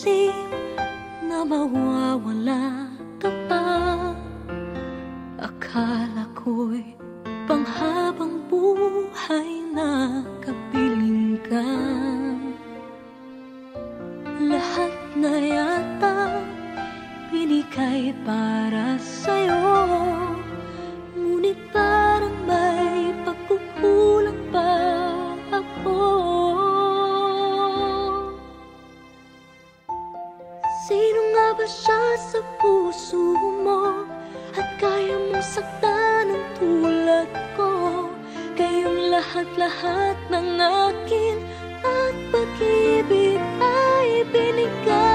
isip na mawawala ka pa. Akala ko'y panghabang buhay na kapiling ka Lahat na yata binigay para sa'yo Ngunit parang sa puso mo? At kaya mong saktan ng tulad ko Kayong lahat-lahat ng akin At pag-ibig ay binigay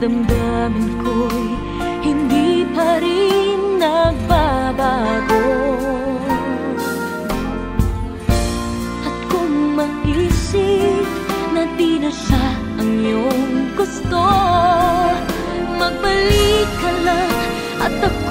Damdamin ko'y hindi pa rin nagbabago. At kung maisip na di na siya ang iyong gusto Magbalik ka lang at ako'y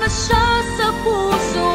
Sino nga ba siya sa puso